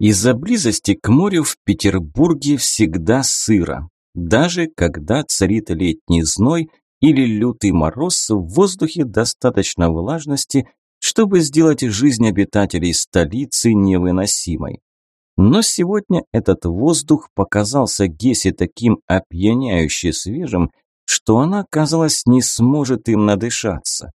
Из-за близости к морю в Петербурге всегда сыро. Даже когда царит летний зной или лютый мороз, в воздухе достаточно влажности, чтобы сделать жизнь обитателей столицы невыносимой. Но сегодня этот воздух показался Гесе таким опьяняюще свежим, что она, казалось, не сможет им надышаться.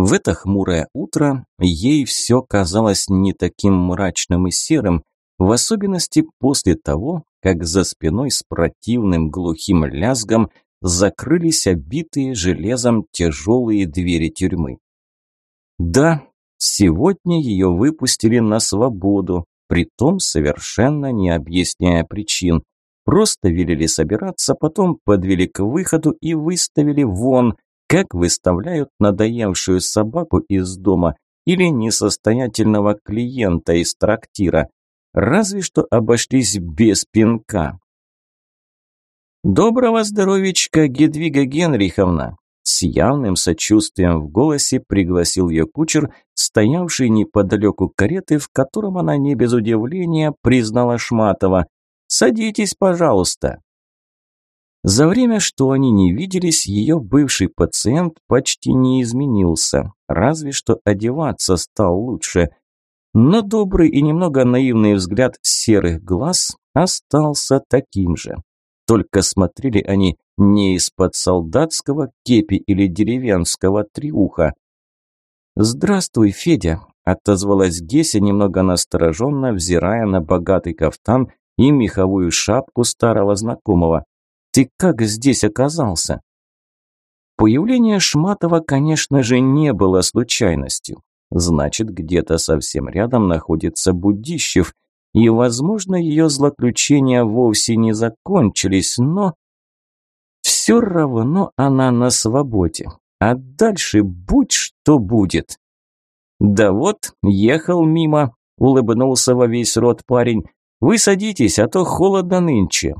В это хмурое утро ей все казалось не таким мрачным и серым, в особенности после того, как за спиной с противным глухим лязгом закрылись обитые железом тяжелые двери тюрьмы. Да, сегодня ее выпустили на свободу, притом совершенно не объясняя причин. Просто велели собираться, потом подвели к выходу и выставили вон, как выставляют надоевшую собаку из дома или несостоятельного клиента из трактира. Разве что обошлись без пинка. «Доброго здоровичка, Гедвига Генриховна!» С явным сочувствием в голосе пригласил ее кучер, стоявший неподалеку кареты, в котором она не без удивления признала Шматова. «Садитесь, пожалуйста!» За время, что они не виделись, ее бывший пациент почти не изменился, разве что одеваться стал лучше. Но добрый и немного наивный взгляд серых глаз остался таким же. Только смотрели они не из-под солдатского кепи или деревенского триуха. «Здравствуй, Федя», – отозвалась Геся немного настороженно, взирая на богатый кафтан и меховую шапку старого знакомого. Ты как здесь оказался?» Появление Шматова, конечно же, не было случайностью. Значит, где-то совсем рядом находится Будищев, и, возможно, ее злоключения вовсе не закончились, но... Все равно она на свободе, а дальше будь что будет. «Да вот, ехал мимо», – улыбнулся во весь рот парень. «Вы садитесь, а то холодно нынче».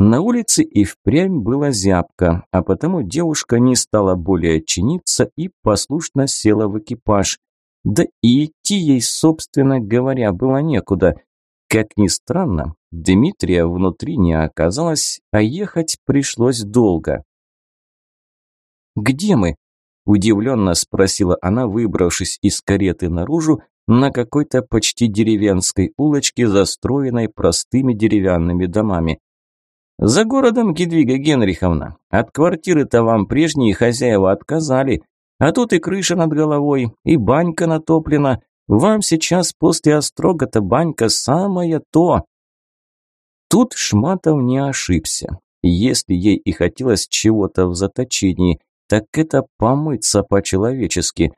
На улице и впрямь была зябка, а потому девушка не стала более чиниться и послушно села в экипаж. Да и идти ей, собственно говоря, было некуда. Как ни странно, Дмитрия внутри не оказалось, а ехать пришлось долго. «Где мы?» – удивленно спросила она, выбравшись из кареты наружу на какой-то почти деревенской улочке, застроенной простыми деревянными домами. «За городом, Гедвига Генриховна. От квартиры-то вам прежние хозяева отказали. А тут и крыша над головой, и банька натоплена. Вам сейчас после острога-то банька самое то». Тут Шматов не ошибся. Если ей и хотелось чего-то в заточении, так это помыться по-человечески –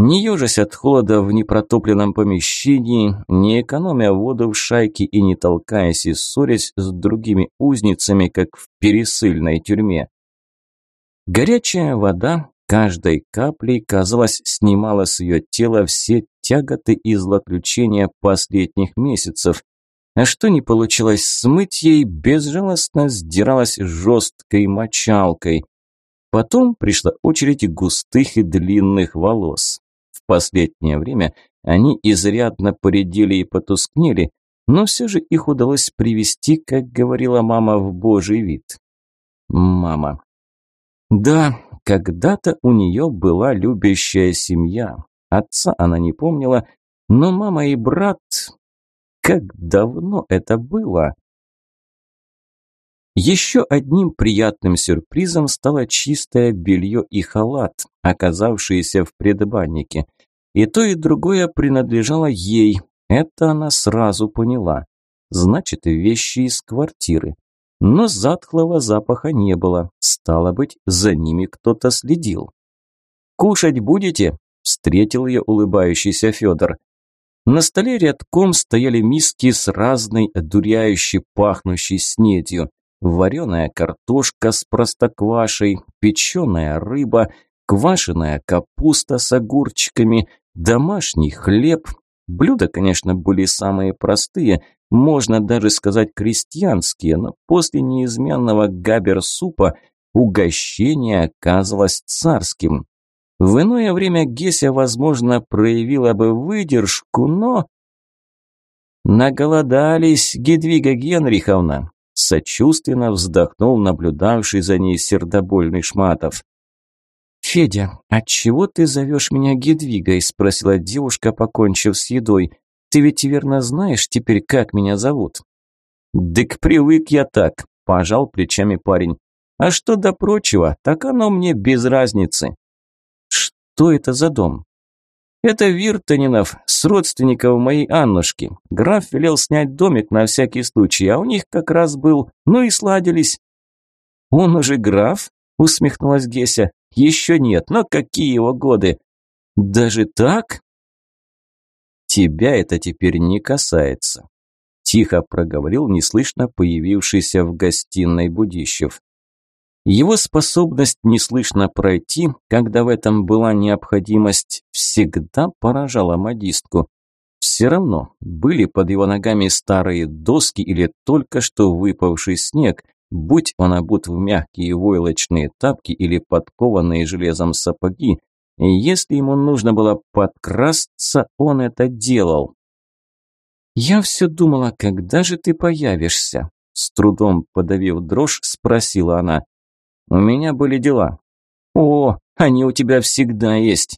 не ежась от холода в непротопленном помещении, не экономя воду в шайке и не толкаясь и ссорясь с другими узницами, как в пересыльной тюрьме. Горячая вода каждой каплей, казалось, снимала с ее тела все тяготы и злоключения последних месяцев, а что не получилось смыть ей, безжалостно сдиралась жесткой мочалкой. Потом пришла очередь густых и длинных волос последнее время они изрядно поредели и потускнели, но все же их удалось привести, как говорила мама, в божий вид. Мама. Да, когда-то у нее была любящая семья. Отца она не помнила, но мама и брат... Как давно это было? Еще одним приятным сюрпризом стало чистое белье и халат, оказавшиеся в предбаннике – и то, и другое принадлежало ей. Это она сразу поняла. Значит, вещи из квартиры. Но затхлого запаха не было. Стало быть, за ними кто-то следил. «Кушать будете?» – встретил ее улыбающийся Федор. На столе рядком стояли миски с разной одуряющей пахнущей снедью. Вареная картошка с простоквашей, печеная рыба, квашеная капуста с огурчиками, Домашний хлеб. Блюда, конечно, были самые простые, можно даже сказать крестьянские, но после неизменного габер-супа угощение оказалось царским. В иное время Геся, возможно, проявила бы выдержку, но... Наголодались, Гедвига Генриховна, сочувственно вздохнул наблюдавший за ней сердобольный Шматов. «Федя, отчего ты зовешь меня Гедвигой?» – спросила девушка, покончив с едой. «Ты ведь верно знаешь теперь, как меня зовут?» «Дык привык я так», – пожал плечами парень. «А что до прочего, так оно мне без разницы». «Что это за дом?» «Это Виртанинов, с родственников моей Аннушки. Граф велел снять домик на всякий случай, а у них как раз был, ну и сладились». «Он уже граф?» – усмехнулась Геся. «Еще нет, но какие его годы?» «Даже так?» «Тебя это теперь не касается», – тихо проговорил неслышно появившийся в гостиной Будищев. Его способность неслышно пройти, когда в этом была необходимость, всегда поражала модистку. Все равно, были под его ногами старые доски или только что выпавший снег, будь он обут в мягкие войлочные тапки или подкованные железом сапоги, если ему нужно было подкрасться, он это делал. «Я все думала, когда же ты появишься?» С трудом подавив дрожь, спросила она. У меня были дела. О, они у тебя всегда есть.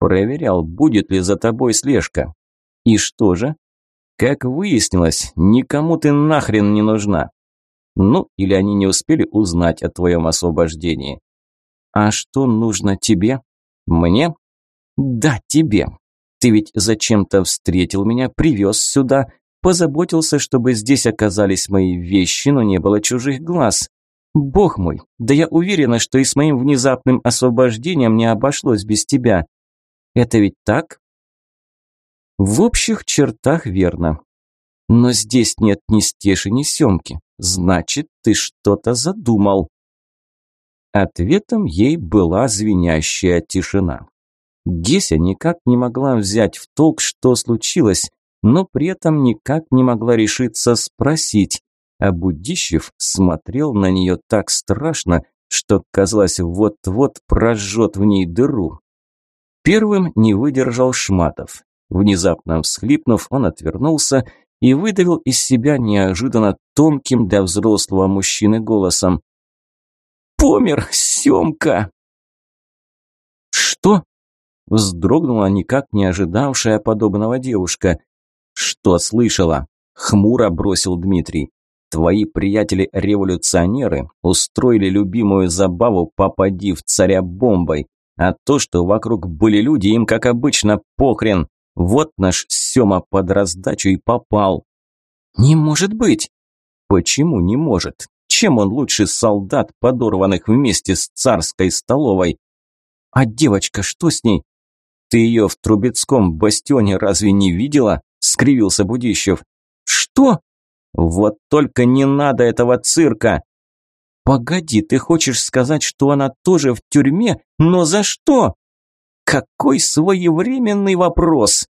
Проверял, будет ли за тобой слежка. И что же? Как выяснилось, никому ты нахрен не нужна. Ну, или они не успели узнать о твоем освобождении. А что нужно тебе? Мне? Да, тебе. Ты ведь зачем-то встретил меня, привез сюда, позаботился, чтобы здесь оказались мои вещи, но не было чужих глаз. Бог мой, да я уверена, что и с моим внезапным освобождением не обошлось без тебя. Это ведь так? В общих чертах верно. Но здесь нет ни стеши, ни семки. Значит, ты что-то задумал. Ответом ей была звенящая тишина. Геся никак не могла взять в толк, что случилось, но при этом никак не могла решиться спросить, а Будищев смотрел на нее так страшно, что, казалось, вот-вот прожжет в ней дыру. Первым не выдержал Шматов. Внезапно всхлипнув, он отвернулся и выдавил из себя неожиданно тонким для взрослого мужчины голосом. «Помер, Семка!» «Что?» – вздрогнула никак не ожидавшая подобного девушка. «Что слышала?» – хмуро бросил Дмитрий. Твои приятели-революционеры устроили любимую забаву «попади в царя бомбой», а то, что вокруг были люди, им, как обычно, похрен. Вот наш Сёма под раздачу и попал. Не может быть. Почему не может? Чем он лучше солдат, подорванных вместе с царской столовой? А девочка, что с ней? Ты ее в Трубецком бастионе разве не видела? Скривился Будищев. Что? Вот только не надо этого цирка. Погоди, ты хочешь сказать, что она тоже в тюрьме? Но за что? Какой своевременный вопрос.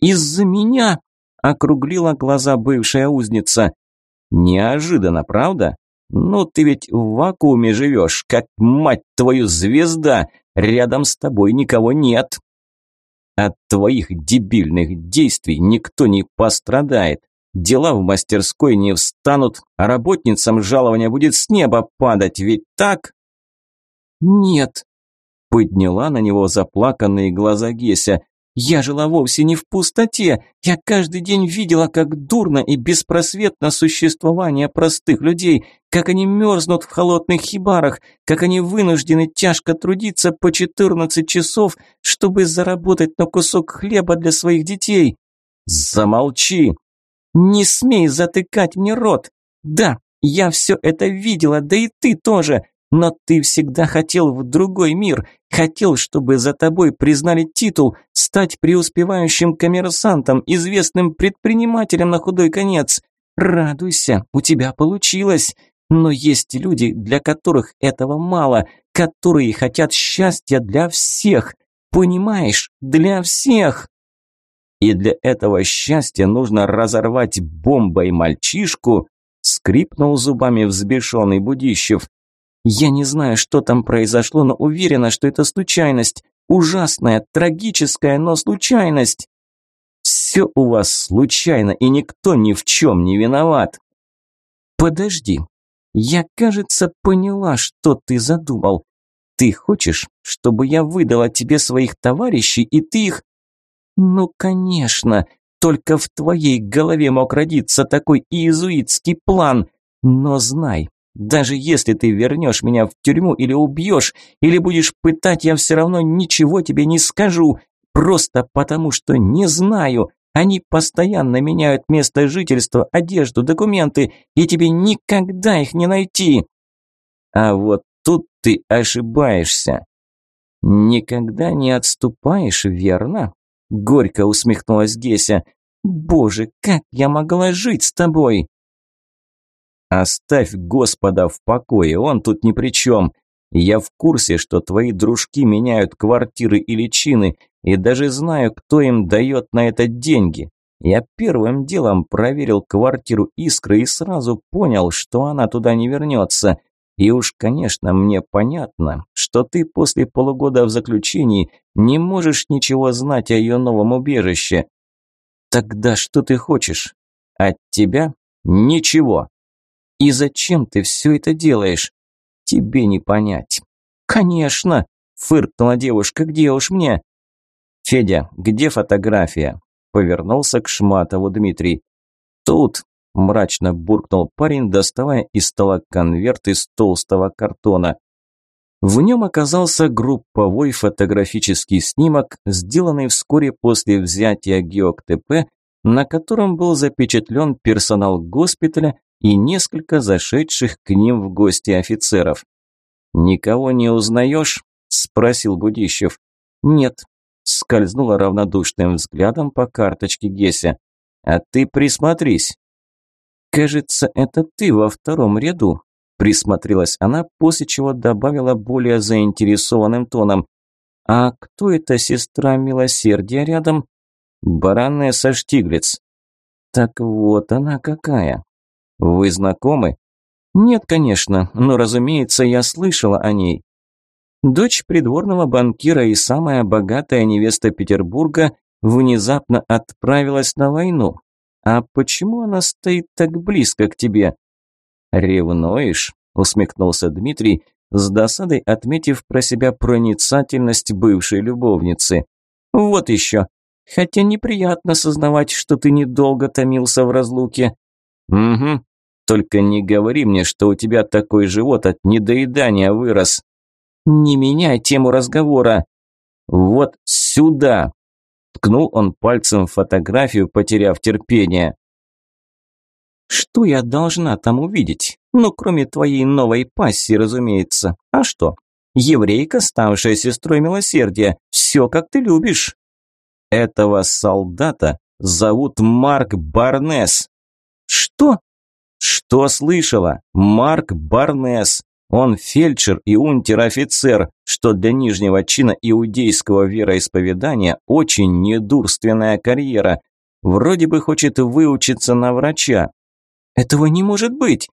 Из-за меня? Округлила глаза бывшая узница. Неожиданно, правда? Ну ты ведь в вакууме живешь, как мать твою звезда. Рядом с тобой никого нет. От твоих дебильных действий никто не пострадает. Дела в мастерской не встанут, а работницам жалование будет с неба падать, ведь так? Нет, подняла на него заплаканные глаза Геся. Я жила вовсе не в пустоте. Я каждый день видела, как дурно и беспросветно существование простых людей, как они мерзнут в холодных хибарах, как они вынуждены тяжко трудиться по 14 часов, чтобы заработать на кусок хлеба для своих детей. Замолчи, «Не смей затыкать мне рот! Да, я все это видела, да и ты тоже, но ты всегда хотел в другой мир, хотел, чтобы за тобой признали титул, стать преуспевающим коммерсантом, известным предпринимателем на худой конец. Радуйся, у тебя получилось!» Но есть люди, для которых этого мало, которые хотят счастья для всех. Понимаешь, для всех. И для этого счастья нужно разорвать бомбой мальчишку, скрипнул зубами взбешенный Будищев. Я не знаю, что там произошло, но уверена, что это случайность. Ужасная, трагическая, но случайность. Все у вас случайно, и никто ни в чем не виноват. Подожди, я, кажется, поняла, что ты задумал. Ты хочешь, чтобы я выдала тебе своих товарищей, и ты их... Ну, конечно, только в твоей голове мог родиться такой иезуитский план. Но знай, даже если ты вернешь меня в тюрьму или убьешь, или будешь пытать, я все равно ничего тебе не скажу, просто потому что не знаю. Они постоянно меняют место жительства, одежду, документы, и тебе никогда их не найти. А вот тут ты ошибаешься. Никогда не отступаешь, верно? Горько усмехнулась Геся. Боже, как я могла жить с тобой? Оставь Господа в покое, он тут ни при чем. Я в курсе, что твои дружки меняют квартиры и личины, и даже знаю, кто им дает на это деньги. Я первым делом проверил квартиру Искры и сразу понял, что она туда не вернется. И уж, конечно, мне понятно, что ты после полугода в заключении не можешь ничего знать о ее новом убежище. Тогда что ты хочешь? От тебя ничего. И зачем ты все это делаешь? Тебе не понять. Конечно, фыркнула девушка, где уж мне? Федя, где фотография? Повернулся к Шматову Дмитрий. Тут, мрачно буркнул парень, доставая из стола конверт из толстого картона. В нем оказался групповой фотографический снимок, сделанный вскоре после взятия ГеокТП, на котором был запечатлен персонал госпиталя и несколько зашедших к ним в гости офицеров. «Никого не узнаешь?» – спросил Будищев. «Нет», – скользнула равнодушным взглядом по карточке Геся. «А ты присмотрись». «Кажется, это ты во втором ряду», – присмотрелась она, после чего добавила более заинтересованным тоном. «А кто эта сестра милосердия рядом?» «Баранесса Штиглиц». «Так вот она какая. Вы знакомы? Нет, конечно, но, разумеется, я слышала о ней. Дочь придворного банкира и самая богатая невеста Петербурга внезапно отправилась на войну. А почему она стоит так близко к тебе? Ревнуешь? усмехнулся Дмитрий, с досадой отметив про себя проницательность бывшей любовницы. Вот еще. Хотя неприятно сознавать, что ты недолго томился в разлуке. «Угу. Только не говори мне, что у тебя такой живот от недоедания вырос». «Не меняй тему разговора». «Вот сюда!» Ткнул он пальцем в фотографию, потеряв терпение. «Что я должна там увидеть? Ну, кроме твоей новой пассии, разумеется. А что? Еврейка, ставшая сестрой милосердия. Все, как ты любишь». «Этого солдата зовут Марк Барнес». «Что?» «Что слышала? Марк Барнес. Он фельдшер и унтер-офицер, что для нижнего чина иудейского вероисповедания очень недурственная карьера. Вроде бы хочет выучиться на врача». «Этого не может быть!»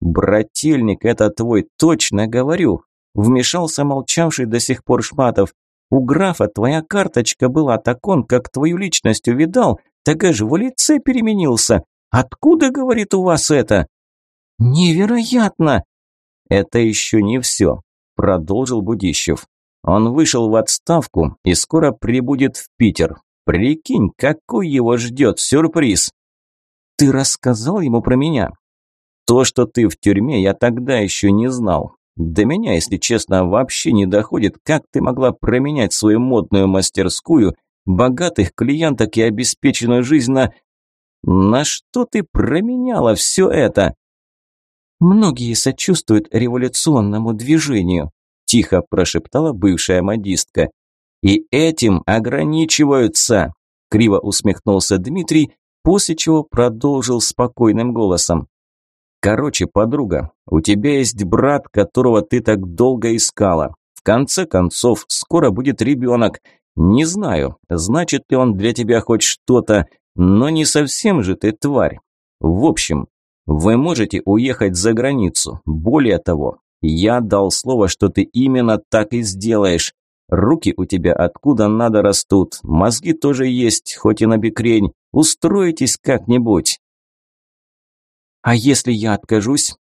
«Брательник, это твой, точно говорю!» Вмешался молчавший до сих пор Шматов. «У графа твоя карточка была, так он, как твою личность увидал, так аж в лице переменился. Откуда, говорит, у вас это? Невероятно! Это еще не все, продолжил Будищев. Он вышел в отставку и скоро прибудет в Питер. Прикинь, какой его ждет сюрприз. Ты рассказал ему про меня? То, что ты в тюрьме, я тогда еще не знал. До меня, если честно, вообще не доходит, как ты могла променять свою модную мастерскую, богатых клиенток и обеспеченную жизнь на на что ты променяла все это? Многие сочувствуют революционному движению, тихо прошептала бывшая модистка. И этим ограничиваются, криво усмехнулся Дмитрий, после чего продолжил спокойным голосом. Короче, подруга, у тебя есть брат, которого ты так долго искала. В конце концов, скоро будет ребенок. Не знаю, значит ли он для тебя хоть что-то, но не совсем же ты тварь. В общем, вы можете уехать за границу. Более того, я дал слово, что ты именно так и сделаешь. Руки у тебя откуда надо растут, мозги тоже есть, хоть и на бекрень. Устроитесь как-нибудь. А если я откажусь?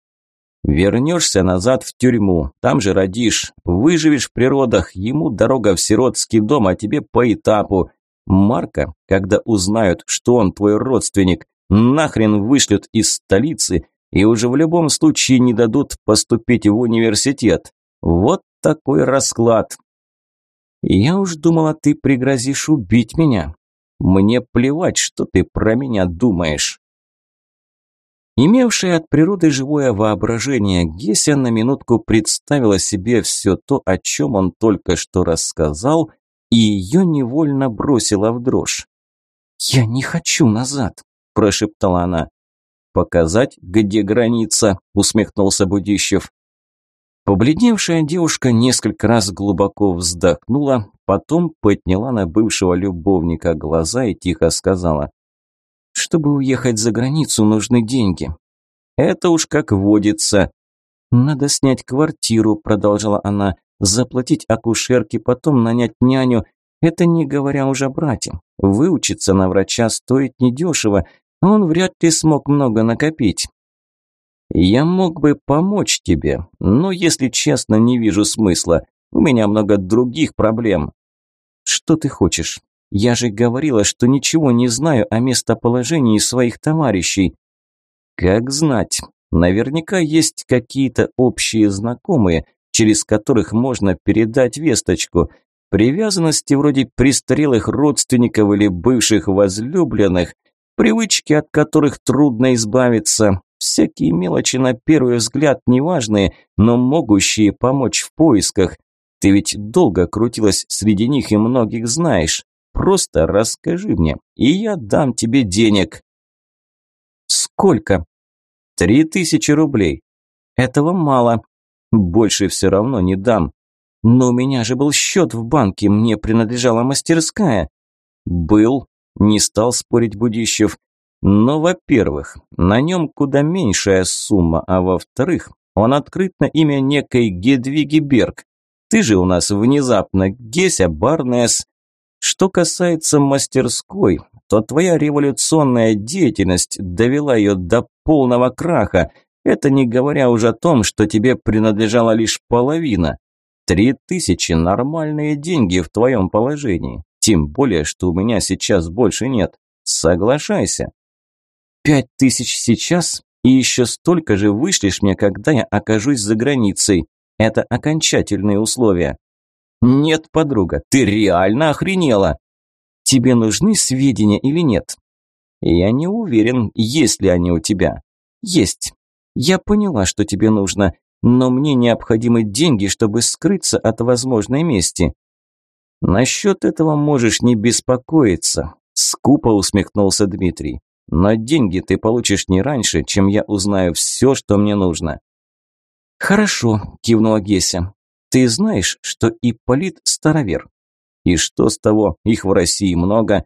Вернешься назад в тюрьму, там же родишь, выживешь в природах, ему дорога в сиротский дом, а тебе по этапу. Марка, когда узнают, что он твой родственник, нахрен вышлют из столицы и уже в любом случае не дадут поступить в университет. Вот такой расклад. Я уж думала, ты пригрозишь убить меня. Мне плевать, что ты про меня думаешь. Имевшая от природы живое воображение, Геся на минутку представила себе все то, о чем он только что рассказал, и ее невольно бросила в дрожь. «Я не хочу назад», – прошептала она. «Показать, где граница?» – усмехнулся Будищев. Побледневшая девушка несколько раз глубоко вздохнула, потом подняла на бывшего любовника глаза и тихо сказала. Чтобы уехать за границу, нужны деньги. Это уж как водится. Надо снять квартиру, продолжала она, заплатить акушерке, потом нанять няню. Это не говоря уже о брате. Выучиться на врача стоит недешево, он вряд ли смог много накопить. Я мог бы помочь тебе, но, если честно, не вижу смысла. У меня много других проблем. Что ты хочешь? Я же говорила, что ничего не знаю о местоположении своих товарищей. Как знать? Наверняка есть какие-то общие знакомые, через которых можно передать весточку. Привязанности вроде престарелых родственников или бывших возлюбленных, привычки, от которых трудно избавиться, всякие мелочи на первый взгляд неважные, но могущие помочь в поисках. Ты ведь долго крутилась среди них и многих знаешь. Просто расскажи мне, и я дам тебе денег». «Сколько?» «Три тысячи рублей». «Этого мало. Больше все равно не дам». «Но у меня же был счет в банке, мне принадлежала мастерская». «Был», – не стал спорить Будищев. «Но, во-первых, на нем куда меньшая сумма, а во-вторых, он открыт на имя некой Гедвиги Берг. Ты же у нас внезапно Геся Барнес, что касается мастерской, то твоя революционная деятельность довела ее до полного краха. Это не говоря уже о том, что тебе принадлежала лишь половина. Три тысячи – нормальные деньги в твоем положении. Тем более, что у меня сейчас больше нет. Соглашайся. Пять тысяч сейчас и еще столько же вышлешь мне, когда я окажусь за границей. Это окончательные условия. «Нет, подруга, ты реально охренела!» «Тебе нужны сведения или нет?» «Я не уверен, есть ли они у тебя». «Есть. Я поняла, что тебе нужно, но мне необходимы деньги, чтобы скрыться от возможной мести». «Насчет этого можешь не беспокоиться», – скупо усмехнулся Дмитрий. «Но деньги ты получишь не раньше, чем я узнаю все, что мне нужно». «Хорошо», – кивнула Геся. Ты знаешь, что Ипполит – старовер? И что с того, их в России много.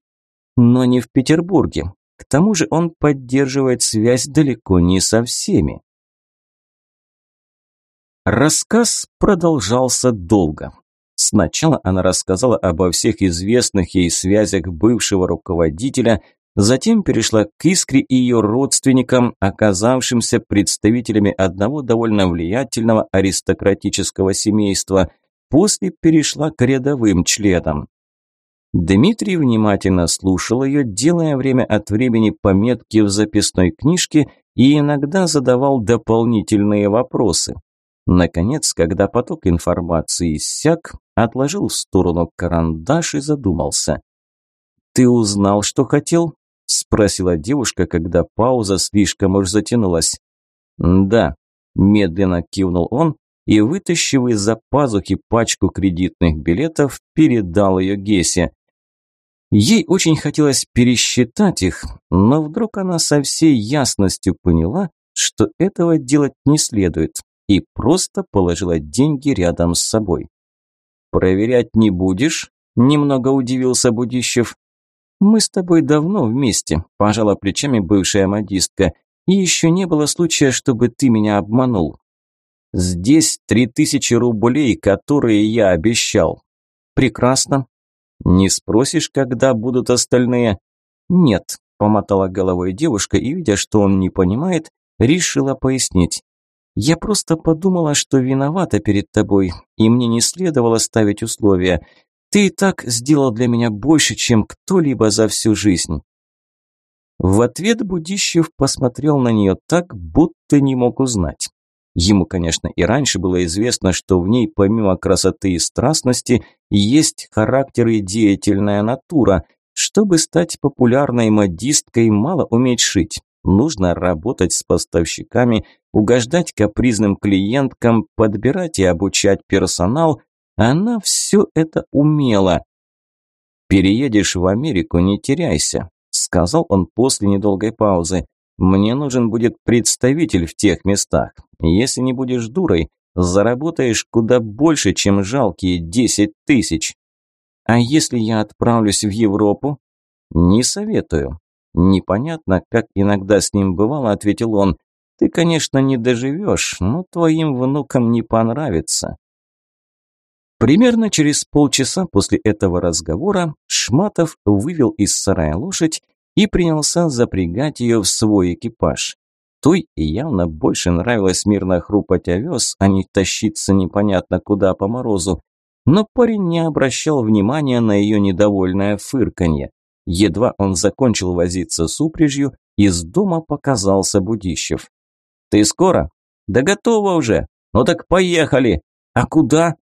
Но не в Петербурге. К тому же он поддерживает связь далеко не со всеми. Рассказ продолжался долго. Сначала она рассказала обо всех известных ей связях бывшего руководителя, Затем перешла к Искре и ее родственникам, оказавшимся представителями одного довольно влиятельного аристократического семейства. После перешла к рядовым членам. Дмитрий внимательно слушал ее, делая время от времени пометки в записной книжке и иногда задавал дополнительные вопросы. Наконец, когда поток информации иссяк, отложил в сторону карандаш и задумался. «Ты узнал, что хотел?» – спросила девушка, когда пауза слишком уж затянулась. «Да», – медленно кивнул он и, вытащив из-за пазухи пачку кредитных билетов, передал ее Гесе. Ей очень хотелось пересчитать их, но вдруг она со всей ясностью поняла, что этого делать не следует, и просто положила деньги рядом с собой. «Проверять не будешь?» – немного удивился Будищев. «Мы с тобой давно вместе», – пожала плечами бывшая модистка. «И еще не было случая, чтобы ты меня обманул». «Здесь три тысячи рублей, которые я обещал». прекрасно. Не спросишь, когда будут остальные? Нет, помотала головой девушка и, видя, что он не понимает, решила пояснить. Я просто подумала, что виновата перед тобой, и мне не следовало ставить условия. Ты и так сделал для меня больше, чем кто-либо за всю жизнь. В ответ Будищев посмотрел на нее так, будто не мог узнать. Ему, конечно, и раньше было известно, что в ней помимо красоты и страстности есть характер и деятельная натура. Чтобы стать популярной модисткой, мало уметь шить. Нужно работать с поставщиками, угождать капризным клиенткам, подбирать и обучать персонал. Она все это умела. «Переедешь в Америку, не теряйся», – сказал он после недолгой паузы. «Мне нужен будет представитель в тех местах. Если не будешь дурой, заработаешь куда больше, чем жалкие десять тысяч». «А если я отправлюсь в Европу?» «Не советую. «Непонятно, как иногда с ним бывало», – ответил он. «Ты, конечно, не доживешь, но твоим внукам не понравится». Примерно через полчаса после этого разговора Шматов вывел из сарая лошадь и принялся запрягать ее в свой экипаж. Той явно больше нравилось мирно хрупать овес, а не тащиться непонятно куда по морозу. Но парень не обращал внимания на ее недовольное фырканье. Едва он закончил возиться с упряжью, из дома показался Будищев. «Ты скоро?» «Да готово уже. Ну так поехали. А куда?»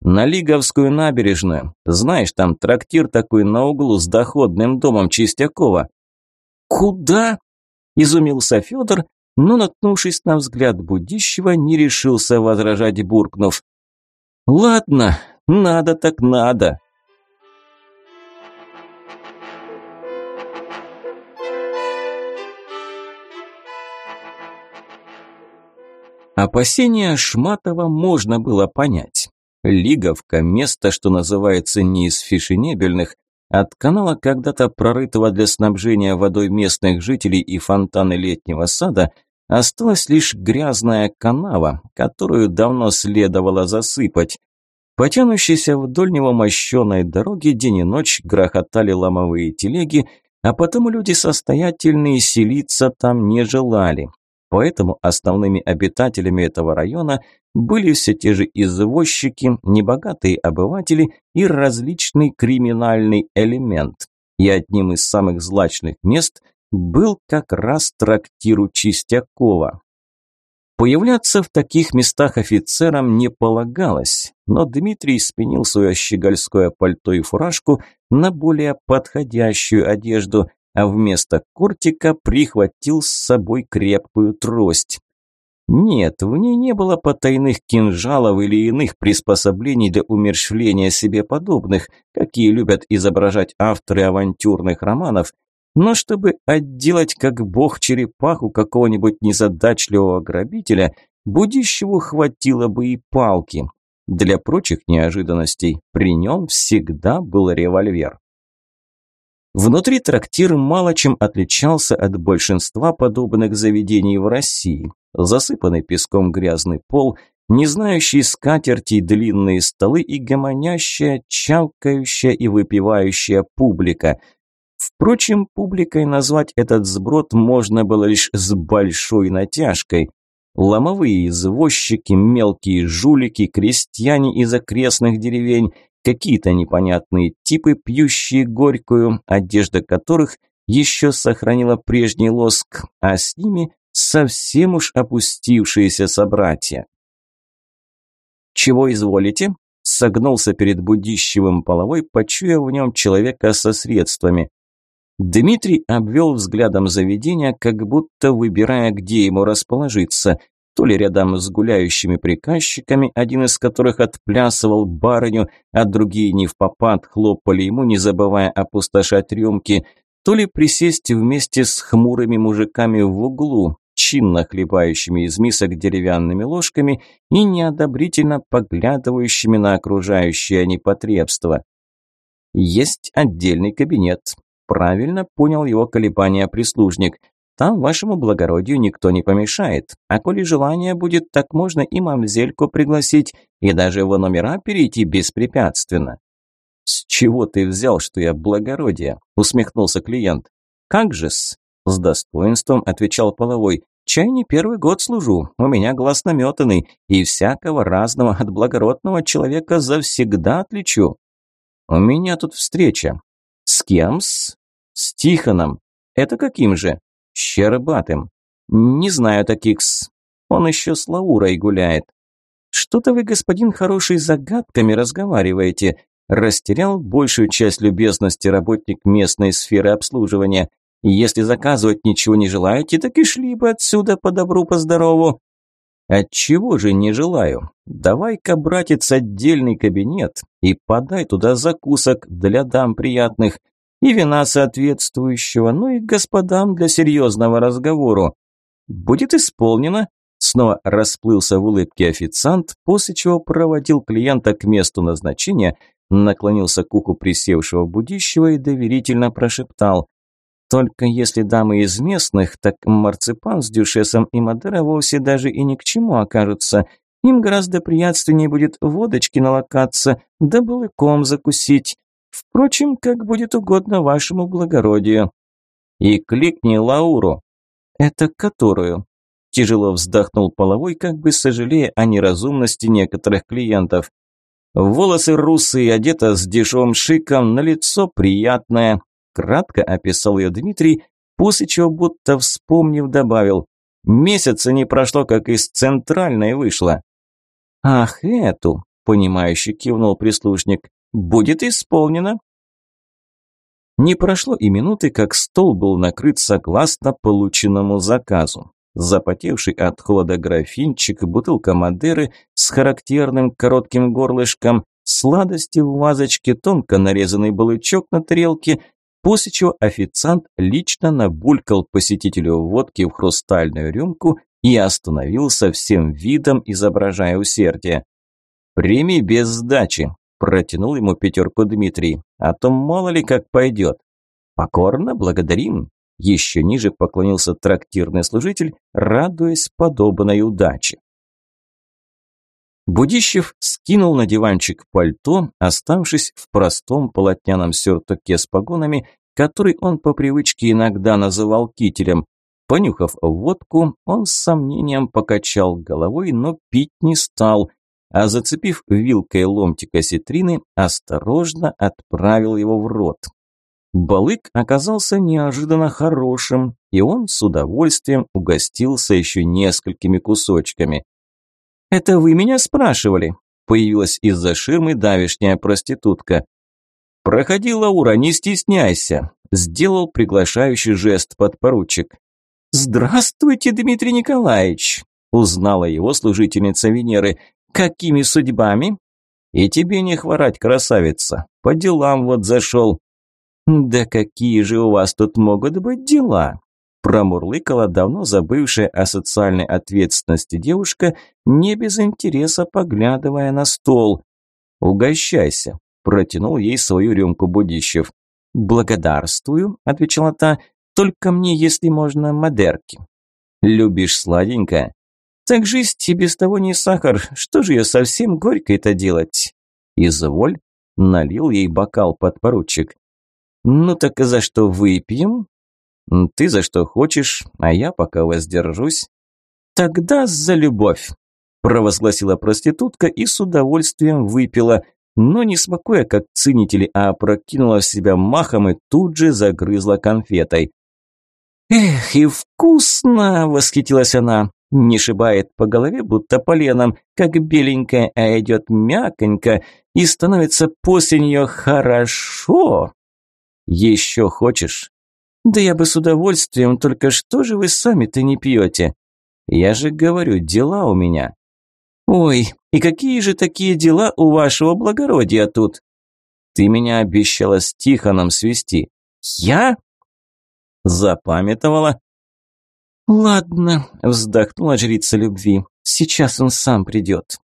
«На Лиговскую набережную. Знаешь, там трактир такой на углу с доходным домом Чистякова». «Куда?» – изумился Федор, но, наткнувшись на взгляд Будищева, не решился возражать, буркнув. «Ладно, надо так надо». Опасения Шматова можно было понять. Лиговка – место, что называется не из фешенебельных, от канала, когда-то прорытого для снабжения водой местных жителей и фонтаны летнего сада, осталась лишь грязная канава, которую давно следовало засыпать. Потянущиеся вдоль него мощеной дороги день и ночь грохотали ломовые телеги, а потому люди состоятельные селиться там не желали. Поэтому основными обитателями этого района были все те же извозчики, небогатые обыватели и различный криминальный элемент. И одним из самых злачных мест был как раз трактир у Чистякова. Появляться в таких местах офицерам не полагалось, но Дмитрий сменил свое щегольское пальто и фуражку на более подходящую одежду – а вместо кортика прихватил с собой крепкую трость. Нет, в ней не было потайных кинжалов или иных приспособлений для умерщвления себе подобных, какие любят изображать авторы авантюрных романов, но чтобы отделать как бог черепаху какого-нибудь незадачливого грабителя, Будищеву хватило бы и палки. Для прочих неожиданностей при нем всегда был револьвер. Внутри трактир мало чем отличался от большинства подобных заведений в России. Засыпанный песком грязный пол, не знающий скатерти длинные столы и гомонящая, чавкающая и выпивающая публика. Впрочем, публикой назвать этот сброд можно было лишь с большой натяжкой. Ломовые извозчики, мелкие жулики, крестьяне из окрестных деревень – какие-то непонятные типы, пьющие горькую, одежда которых еще сохранила прежний лоск, а с ними совсем уж опустившиеся собратья. «Чего изволите?» – согнулся перед Будищевым половой, почуя в нем человека со средствами. Дмитрий обвел взглядом заведение, как будто выбирая, где ему расположиться – то ли рядом с гуляющими приказчиками, один из которых отплясывал барыню, а другие не в попад хлопали ему, не забывая опустошать рюмки, то ли присесть вместе с хмурыми мужиками в углу, чинно хлебающими из мисок деревянными ложками и неодобрительно поглядывающими на окружающее непотребство. Есть отдельный кабинет. Правильно понял его колебания прислужник. Там вашему благородию никто не помешает. А коли желание будет, так можно и мамзельку пригласить, и даже его номера перейти беспрепятственно. «С чего ты взял, что я благородие?» – усмехнулся клиент. «Как же-с?» – с достоинством отвечал половой. «Чай не первый год служу, у меня глаз наметанный, и всякого разного от благородного человека завсегда отличу». «У меня тут встреча». «С кем-с?» «С Тихоном». «Это каким же?» «Щербатым». «Не знаю таких-с. Он еще с Лаурой гуляет». «Что-то вы, господин хороший, загадками разговариваете», растерял большую часть любезности работник местной сферы обслуживания. Если заказывать ничего не желаете, так и шли бы отсюда по добру, по здорову. Отчего же не желаю? Давай-ка, братец, отдельный кабинет и подай туда закусок для дам приятных и вина соответствующего, ну и господам для серьезного разговору. Будет исполнено. Снова расплылся в улыбке официант, после чего проводил клиента к месту назначения, наклонился к уху присевшего будущего и доверительно прошептал. «Только если дамы из местных, так марципан с дюшесом и Мадера вовсе даже и ни к чему окажутся. Им гораздо приятственнее будет водочки налокаться, да балыком закусить. Впрочем, как будет угодно вашему благородию». «И кликни Лауру». «Это которую?» Тяжело вздохнул половой, как бы сожалея о неразумности некоторых клиентов. Волосы русые, одета с дешевым шиком, на лицо приятное. Кратко описал ее Дмитрий, после чего будто вспомнив добавил. Месяца не прошло, как из центральной вышла. «Ах, эту!» – понимающе кивнул прислужник. «Будет исполнено!» Не прошло и минуты, как стол был накрыт согласно полученному заказу запотевший от холода графинчик, бутылка Мадеры с характерным коротким горлышком, сладости в вазочке, тонко нарезанный балычок на тарелке, после чего официант лично набулькал посетителю водки в хрустальную рюмку и остановился всем видом, изображая усердие. «Прими без сдачи», – протянул ему пятерку Дмитрий, – «а то мало ли как пойдет». «Покорно благодарим», еще ниже поклонился трактирный служитель, радуясь подобной удаче. Будищев скинул на диванчик пальто, оставшись в простом полотняном сюртуке с погонами, который он по привычке иногда называл кителем. Понюхав водку, он с сомнением покачал головой, но пить не стал, а зацепив вилкой ломтик осетрины, осторожно отправил его в рот. Балык оказался неожиданно хорошим, и он с удовольствием угостился еще несколькими кусочками. «Это вы меня спрашивали?» – появилась из-за ширмы давишняя проститутка. «Проходи, Лаура, не стесняйся», – сделал приглашающий жест подпоручик. «Здравствуйте, Дмитрий Николаевич», – узнала его служительница Венеры. «Какими судьбами?» «И тебе не хворать, красавица. По делам вот зашел. «Да какие же у вас тут могут быть дела?» Промурлыкала давно забывшая о социальной ответственности девушка, не без интереса поглядывая на стол. «Угощайся», – протянул ей свою рюмку Будищев. «Благодарствую», – отвечала та, – «только мне, если можно, модерки». «Любишь сладенькое?» «Так жизнь и без того не сахар, что же ее совсем горькой-то делать?» «Изволь», – налил ей бокал подпоручик. «Ну так и за что выпьем?» «Ты за что хочешь, а я пока воздержусь». «Тогда за любовь», – провозгласила проститутка и с удовольствием выпила, но не смакуя, как ценители, а опрокинула в себя махом и тут же загрызла конфетой. «Эх, и вкусно!» – восхитилась она. Не шибает по голове, будто поленом, как беленькая, а идет мяконько, и становится после нее хорошо. «Еще хочешь?» «Да я бы с удовольствием, только что же вы сами-то не пьете?» «Я же говорю, дела у меня». «Ой, и какие же такие дела у вашего благородия тут?» «Ты меня обещала с Тихоном свести». «Я?» «Запамятовала?» «Ладно», – вздохнула жрица любви. «Сейчас он сам придет».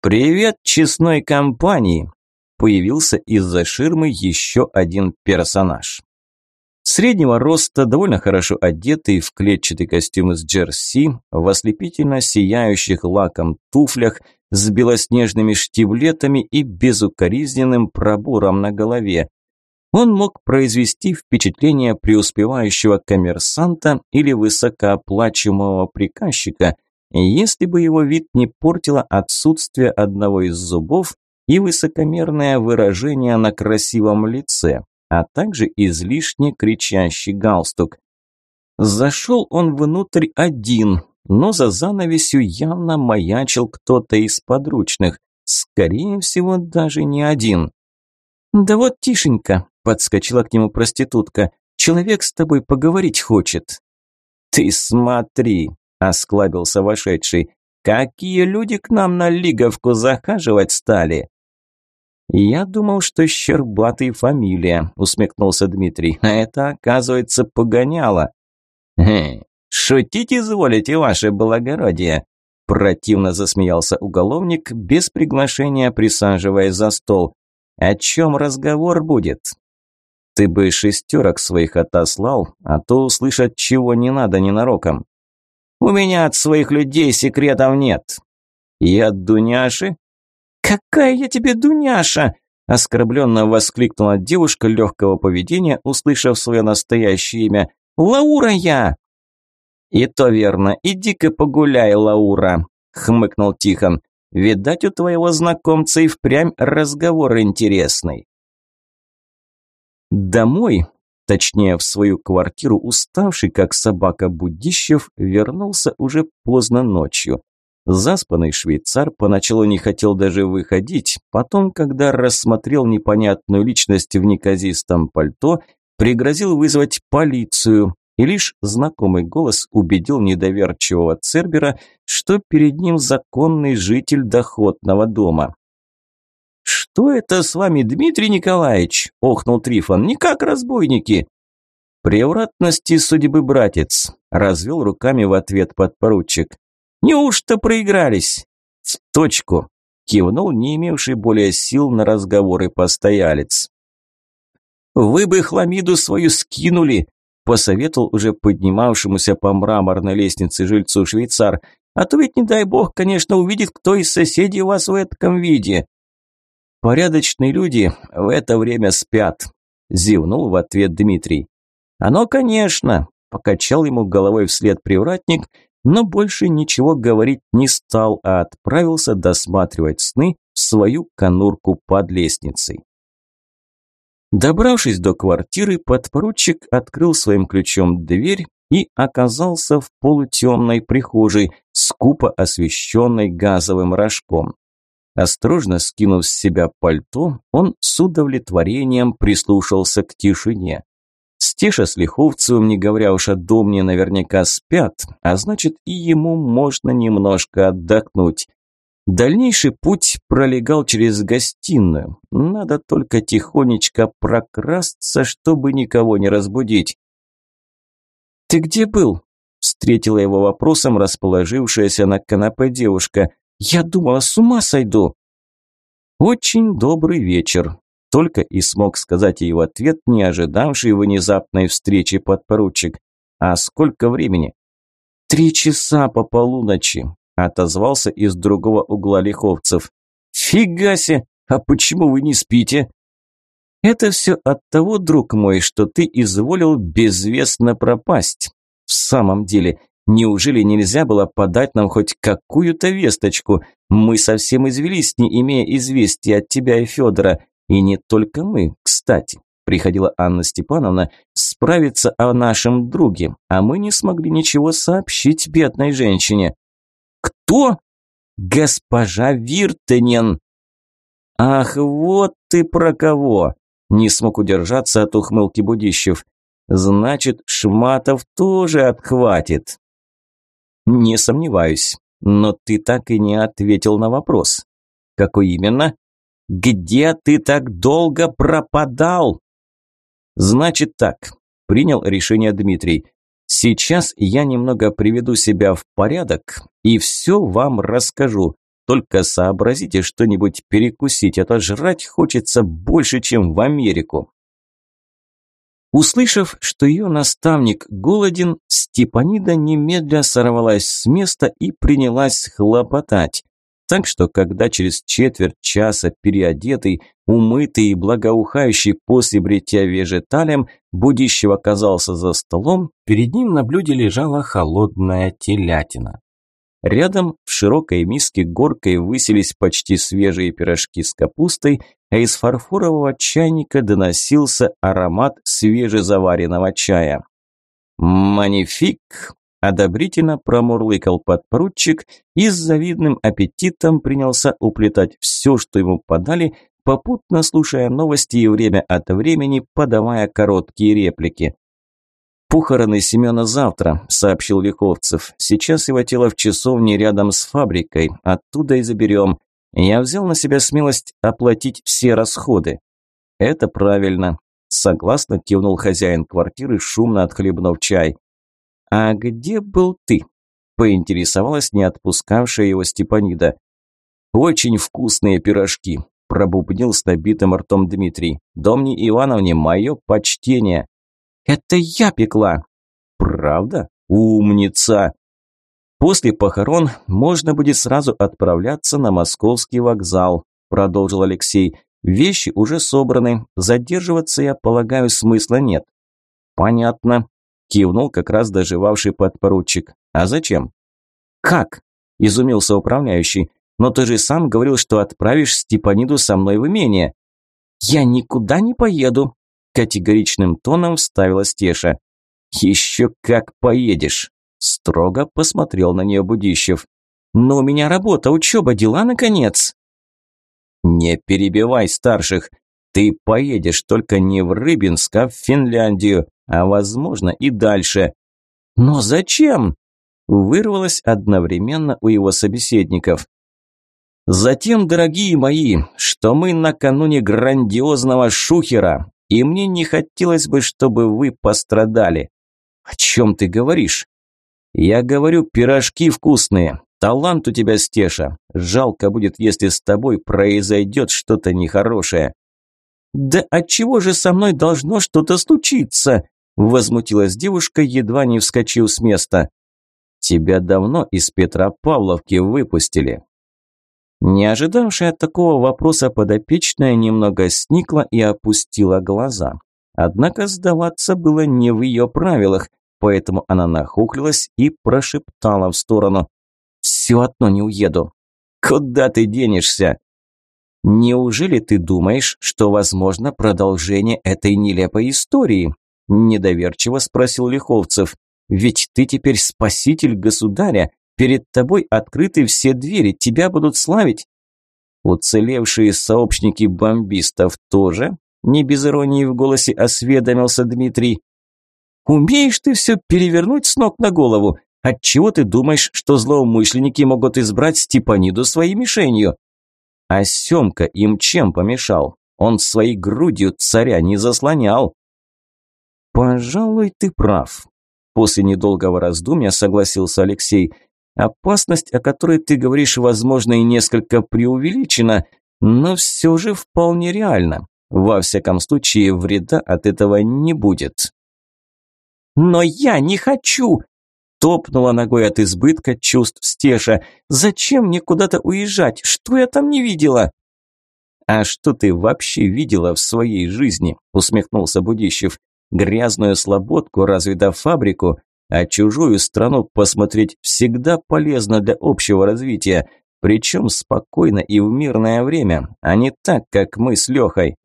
«Привет честной компании!» появился из-за ширмы еще один персонаж. Среднего роста, довольно хорошо одетый в клетчатый костюм из джерси, в ослепительно сияющих лаком туфлях, с белоснежными штиблетами и безукоризненным пробором на голове. Он мог произвести впечатление преуспевающего коммерсанта или высокооплачиваемого приказчика, если бы его вид не портило отсутствие одного из зубов и высокомерное выражение на красивом лице, а также излишне кричащий галстук. Зашел он внутрь один, но за занавесью явно маячил кто-то из подручных, скорее всего, даже не один. «Да вот тишенько», – подскочила к нему проститутка, – «человек с тобой поговорить хочет». «Ты смотри», – осклабился вошедший, – «какие люди к нам на лиговку захаживать стали». «Я думал, что Щербатый фамилия», – усмехнулся Дмитрий, – «а это, оказывается, погоняло». «Хе, шутить изволите, ваше благородие», – противно засмеялся уголовник, без приглашения присаживаясь за стол. О чем разговор будет? Ты бы шестерок своих отослал, а то услышать чего не надо ненароком. У меня от своих людей секретов нет. И от Дуняши? Какая я тебе Дуняша? Оскорбленно воскликнула девушка легкого поведения, услышав свое настоящее имя. «Лаура я!» «И то верно. Иди-ка погуляй, Лаура», – хмыкнул Тихон. Видать, у твоего знакомца и впрямь разговор интересный. Домой, точнее в свою квартиру, уставший как собака Будищев, вернулся уже поздно ночью. Заспанный швейцар поначалу не хотел даже выходить, потом, когда рассмотрел непонятную личность в неказистом пальто, пригрозил вызвать полицию, и лишь знакомый голос убедил недоверчивого Цербера, что перед ним законный житель доходного дома. «Что это с вами, Дмитрий Николаевич?» – охнул Трифон. «Не как разбойники!» «Превратности судьбы, братец!» – развел руками в ответ подпоручик. «Неужто проигрались?» «В точку!» – кивнул не имевший более сил на разговоры постоялец. «Вы бы хламиду свою скинули!» посоветовал уже поднимавшемуся по мраморной лестнице жильцу швейцар. «А то ведь, не дай бог, конечно, увидит, кто из соседей вас в этом виде». «Порядочные люди в это время спят», – зевнул в ответ Дмитрий. «Оно, конечно», – покачал ему головой вслед привратник, но больше ничего говорить не стал, а отправился досматривать сны в свою конурку под лестницей. Добравшись до квартиры, подпоручик открыл своим ключом дверь и оказался в полутемной прихожей, скупо освещенной газовым рожком. Осторожно скинув с себя пальто, он с удовлетворением прислушался к тишине. Стеша с Лиховцевым, не говоря уж о Домне, наверняка спят, а значит и ему можно немножко отдохнуть. Дальнейший путь пролегал через гостиную. Надо только тихонечко прокрасться, чтобы никого не разбудить. «Ты где был?» – встретила его вопросом расположившаяся на канапе девушка. «Я думала, с ума сойду!» «Очень добрый вечер», – только и смог сказать ей в ответ, не ожидавший внезапной встречи подпоручик. «А сколько времени?» «Три часа по полуночи отозвался из другого угла лиховцев. «Фига себе! А почему вы не спите?» «Это все от того, друг мой, что ты изволил безвестно пропасть. В самом деле, неужели нельзя было подать нам хоть какую-то весточку? Мы совсем извелись, не имея известия от тебя и Федора. И не только мы, кстати. Приходила Анна Степановна справиться о нашем друге, а мы не смогли ничего сообщить бедной женщине. «Кто?» «Госпожа Виртенен!» «Ах, вот ты про кого!» Не смог удержаться от ухмылки Будищев. «Значит, Шматов тоже отхватит!» «Не сомневаюсь, но ты так и не ответил на вопрос». «Какой именно?» «Где ты так долго пропадал?» «Значит так», – принял решение Дмитрий. Сейчас я немного приведу себя в порядок и все вам расскажу. Только сообразите что-нибудь перекусить, а то жрать хочется больше, чем в Америку. Услышав, что ее наставник голоден, Степанида немедля сорвалась с места и принялась хлопотать. Так что, когда через четверть часа переодетый, умытый и благоухающий после бритья вежеталем, будущего оказался за столом, перед ним на блюде лежала холодная телятина. Рядом в широкой миске горкой высились почти свежие пирожки с капустой, а из фарфорового чайника доносился аромат свежезаваренного чая. «Манифик!» – одобрительно промурлыкал подпоручик и с завидным аппетитом принялся уплетать все, что ему подали, попутно слушая новости и время от времени подавая короткие реплики. «Похороны Семена завтра», – сообщил Лиховцев. «Сейчас его тело в часовне рядом с фабрикой. Оттуда и заберем. Я взял на себя смелость оплатить все расходы». «Это правильно», – согласно кивнул хозяин квартиры, шумно отхлебнув чай. «А где был ты?» – поинтересовалась не отпускавшая его Степанида. «Очень вкусные пирожки», – пробубнил с набитым ртом Дмитрий. «Домне Ивановне мое почтение». Это я пекла. Правда? Умница. После похорон можно будет сразу отправляться на московский вокзал, продолжил Алексей. Вещи уже собраны, задерживаться, я полагаю, смысла нет. Понятно, кивнул как раз доживавший подпоручик. А зачем? Как? изумился управляющий. Но ты же сам говорил, что отправишь Степаниду со мной в имение. Я никуда не поеду, категоричным тоном вставила Стеша. «Еще как поедешь!» – строго посмотрел на нее Будищев. «Но у меня работа, учеба, дела, наконец!» «Не перебивай старших! Ты поедешь только не в Рыбинск, а в Финляндию, а возможно и дальше!» «Но зачем?» – вырвалось одновременно у его собеседников. Затем, дорогие мои, что мы накануне грандиозного шухера, и мне не хотелось бы, чтобы вы пострадали. О чем ты говоришь? Я говорю, пирожки вкусные. Талант у тебя, Стеша. Жалко будет, если с тобой произойдет что-то нехорошее. Да от чего же со мной должно что-то случиться? Возмутилась девушка, едва не вскочив с места. Тебя давно из Петропавловки выпустили. Не ожидавшая такого вопроса подопечная немного сникла и опустила глаза. Однако сдаваться было не в ее правилах, поэтому она нахухлилась и прошептала в сторону. «Все одно не уеду». «Куда ты денешься?» «Неужели ты думаешь, что возможно продолжение этой нелепой истории?» Недоверчиво спросил Лиховцев. «Ведь ты теперь спаситель государя, Перед тобой открыты все двери, тебя будут славить. Уцелевшие сообщники бомбистов тоже? Не без иронии в голосе осведомился Дмитрий. Умеешь ты все перевернуть с ног на голову? Отчего ты думаешь, что злоумышленники могут избрать Степаниду своей мишенью? А Семка им чем помешал? Он своей грудью царя не заслонял. Пожалуй, ты прав. После недолгого раздумья согласился Алексей – Опасность, о которой ты говоришь, возможно, и несколько преувеличена, но все же вполне реально. Во всяком случае, вреда от этого не будет. «Но я не хочу!» Топнула ногой от избытка чувств Стеша. «Зачем мне куда-то уезжать? Что я там не видела?» «А что ты вообще видела в своей жизни?» усмехнулся Будищев. «Грязную слободку, разве до фабрику? А чужую страну посмотреть всегда полезно для общего развития, причем спокойно и в мирное время, а не так, как мы с Лехой.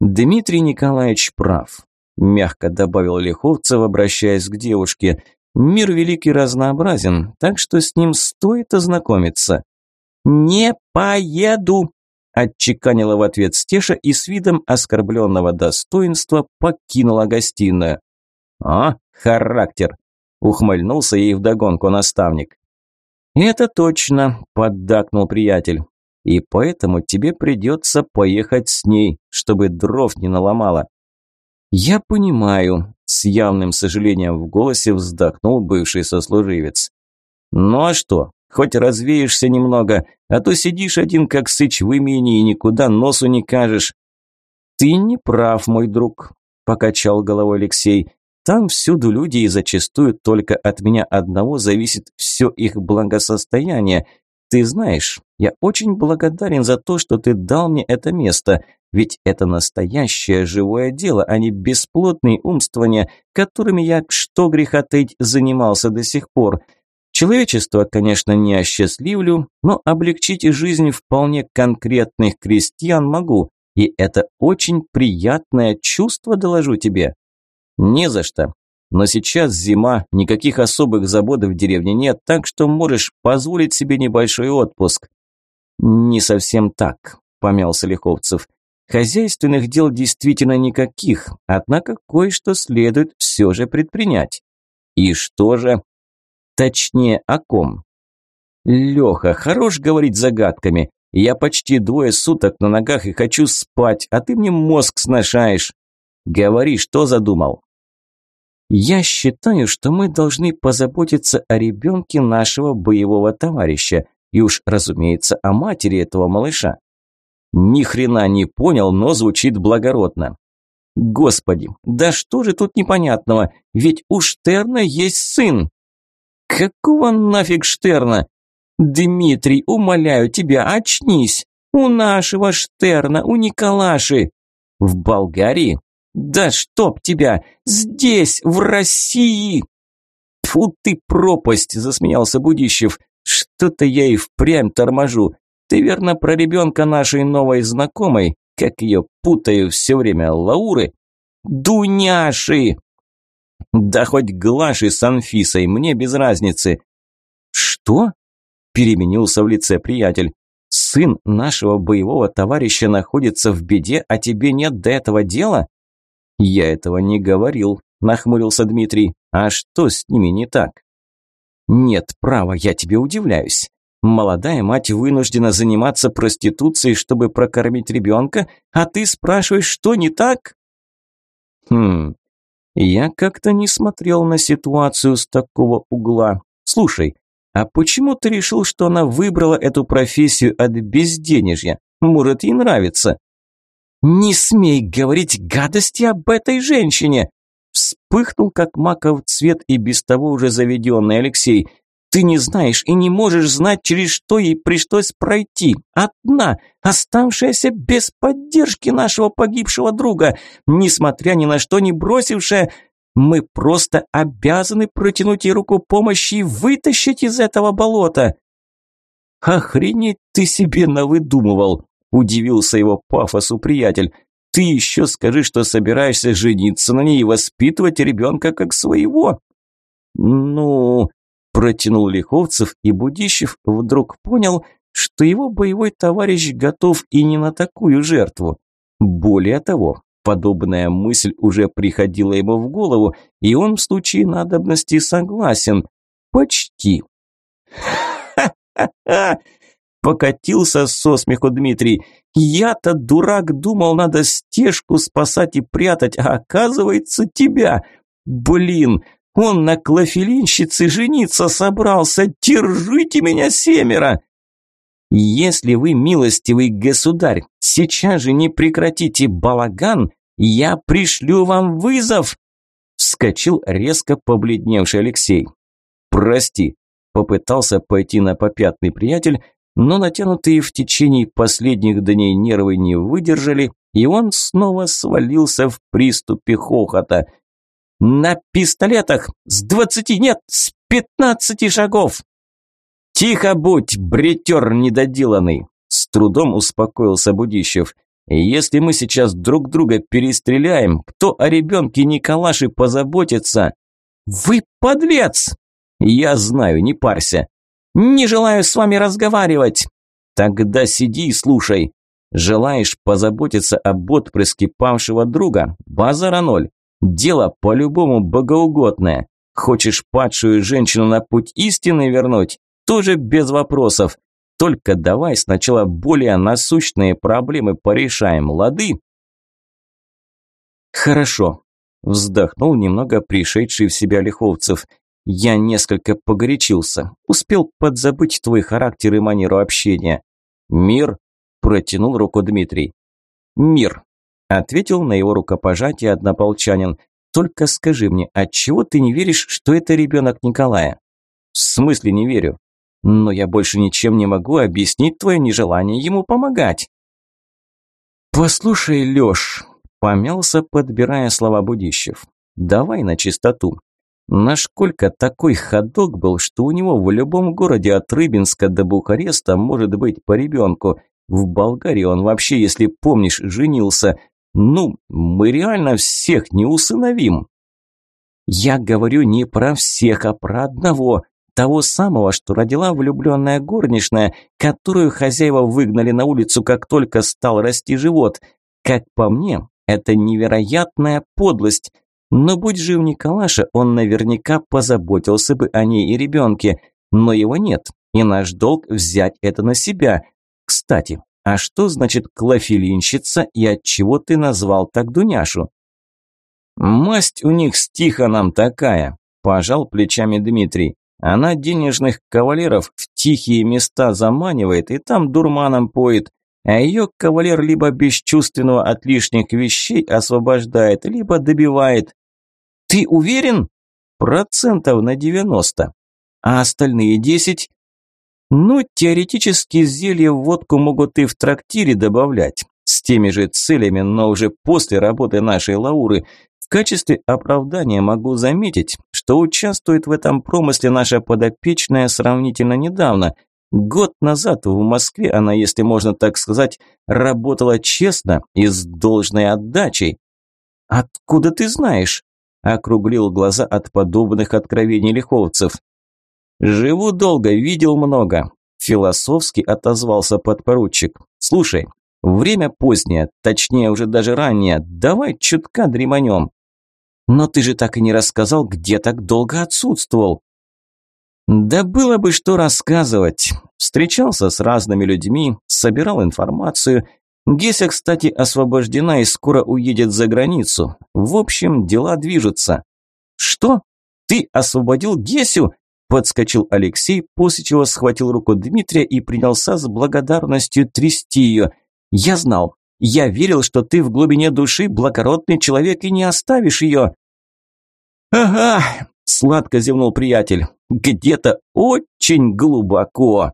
Дмитрий Николаевич прав, мягко добавил Лиховцев, обращаясь к девушке. Мир великий разнообразен, так что с ним стоит ознакомиться. «Не поеду!» – отчеканила в ответ Стеша и с видом оскорбленного достоинства покинула гостиную. «А, характер!» – ухмыльнулся ей вдогонку наставник. «Это точно», – поддакнул приятель. «И поэтому тебе придется поехать с ней, чтобы дров не наломала». «Я понимаю», – с явным сожалением в голосе вздохнул бывший сослуживец. «Ну а что, хоть развеешься немного, а то сидишь один как сыч в имении и никуда носу не кажешь». «Ты не прав, мой друг», – покачал головой Алексей. Там всюду люди, и зачастую только от меня одного зависит все их благосостояние. Ты знаешь, я очень благодарен за то, что ты дал мне это место, ведь это настоящее живое дело, а не бесплотные умствования, которыми я, что греха таить, занимался до сих пор. Человечество, конечно, не осчастливлю, но облегчить жизнь вполне конкретных крестьян могу, и это очень приятное чувство, доложу тебе. Не за что. Но сейчас зима, никаких особых забот в деревне нет, так что можешь позволить себе небольшой отпуск. Не совсем так, помялся Лиховцев. Хозяйственных дел действительно никаких, однако кое-что следует все же предпринять. И что же? Точнее, о ком? Леха, хорош говорить загадками. Я почти двое суток на ногах и хочу спать, а ты мне мозг сношаешь. Говори, что задумал? Я считаю, что мы должны позаботиться о ребенке нашего боевого товарища и уж, разумеется, о матери этого малыша. Ни хрена не понял, но звучит благородно. Господи, да что же тут непонятного? Ведь у Штерна есть сын. Какого нафиг Штерна? Дмитрий, умоляю тебя, очнись. У нашего Штерна, у Николаши. В Болгарии? Да чтоб тебя! Здесь, в России! Фу ты пропасть, засмеялся Будищев. Что-то я и впрямь торможу. Ты верно про ребенка нашей новой знакомой, как ее путаю все время, Лауры? Дуняши! Да хоть Глаши с Анфисой, мне без разницы. Что? Переменился в лице приятель. Сын нашего боевого товарища находится в беде, а тебе нет до этого дела? Я этого не говорил, нахмурился Дмитрий. А что с ними не так? Нет, право, я тебе удивляюсь. Молодая мать вынуждена заниматься проституцией, чтобы прокормить ребенка, а ты спрашиваешь, что не так? Хм, я как-то не смотрел на ситуацию с такого угла. Слушай, а почему ты решил, что она выбрала эту профессию от безденежья? Может, ей нравится? Не смей говорить гадости об этой женщине! Вспыхнул, как маков цвет и без того уже заведенный Алексей. Ты не знаешь и не можешь знать, через что ей пришлось пройти. Одна, оставшаяся без поддержки нашего погибшего друга, несмотря ни на что не бросившая, мы просто обязаны протянуть ей руку помощи и вытащить из этого болота. Охренеть ты себе навыдумывал, удивился его пафосу приятель. Ты еще скажи, что собираешься жениться на ней и воспитывать ребенка как своего. Ну, Протянул Лиховцев, и Будищев вдруг понял, что его боевой товарищ готов и не на такую жертву. Более того, подобная мысль уже приходила ему в голову, и он в случае надобности согласен. Почти. «Ха-ха-ха!» Покатился со смеху Дмитрий. «Я-то, дурак, думал, надо стежку спасать и прятать, а оказывается тебя. Блин, он на клофелинщице жениться собрался. Держите меня, семеро!» «Если вы, милостивый государь, сейчас же не прекратите балаган, я пришлю вам вызов!» Вскочил резко побледневший Алексей. «Прости», – попытался пойти на попятный приятель, но натянутые в течение последних дней нервы не выдержали, и он снова свалился в приступе хохота – на пистолетах! С двадцати, нет, с пятнадцати шагов!» «Тихо будь, бретер недоделанный!» С трудом успокоился Будищев. «Если мы сейчас друг друга перестреляем, кто о ребенке Николаши позаботится?» «Вы подлец!» «Я знаю, не парься!» «Не желаю с вами разговаривать!» «Тогда сиди и слушай!» «Желаешь позаботиться об отпрыске павшего друга? Базара ноль. Дело по-любому богоугодное. Хочешь падшую женщину на путь истины вернуть? Тоже без вопросов. Только давай сначала более насущные проблемы порешаем, лады? Хорошо. Вздохнул немного пришедший в себя Лиховцев. Я несколько погорячился. Успел подзабыть твой характер и манеру общения. Мир? Протянул руку Дмитрий. Мир. Ответил на его рукопожатие однополчанин. Только скажи мне, отчего ты не веришь, что это ребенок Николая? В смысле не верю? но я больше ничем не могу объяснить твое нежелание ему помогать». «Послушай, Лёш», – помялся, подбирая слова Будищев, – «давай на чистоту. Наш Колька такой ходок был, что у него в любом городе от Рыбинска до Бухареста может быть по ребенку. В Болгарии он вообще, если помнишь, женился. Ну, мы реально всех не усыновим. Я говорю не про всех, а про одного. Того самого, что родила влюбленная горничная, которую хозяева выгнали на улицу, как только стал расти живот. Как по мне, это невероятная подлость. Но будь жив Николаша, он наверняка позаботился бы о ней и ребенке. Но его нет, и наш долг взять это на себя. Кстати, а что значит клофелинщица и от чего ты назвал так Дуняшу? Масть у них с Тихоном такая, пожал плечами Дмитрий. Она денежных кавалеров в тихие места заманивает и там дурманом поет, а ее кавалер либо бесчувственного от лишних вещей освобождает, либо добивает. Ты уверен? Процентов на девяносто. А остальные десять? Ну, теоретически зелье в водку могут и в трактире добавлять. С теми же целями, но уже после работы нашей Лауры. В качестве оправдания могу заметить, что участвует в этом промысле наша подопечная сравнительно недавно. Год назад в Москве она, если можно так сказать, работала честно и с должной отдачей. «Откуда ты знаешь?» Округлил глаза от подобных откровений лиховцев. «Живу долго, видел много», – философски отозвался подпоручик. «Слушай, время позднее, точнее уже даже раннее, давай чутка дреманем». «Но ты же так и не рассказал, где так долго отсутствовал». «Да было бы что рассказывать. Встречался с разными людьми, собирал информацию, Геся, кстати, освобождена и скоро уедет за границу. В общем, дела движутся. Что? Ты освободил Гесю? Подскочил Алексей, после чего схватил руку Дмитрия и принялся с благодарностью трясти ее. Я знал, я верил, что ты в глубине души благородный человек и не оставишь ее. Ага, сладко зевнул приятель. Где-то очень глубоко.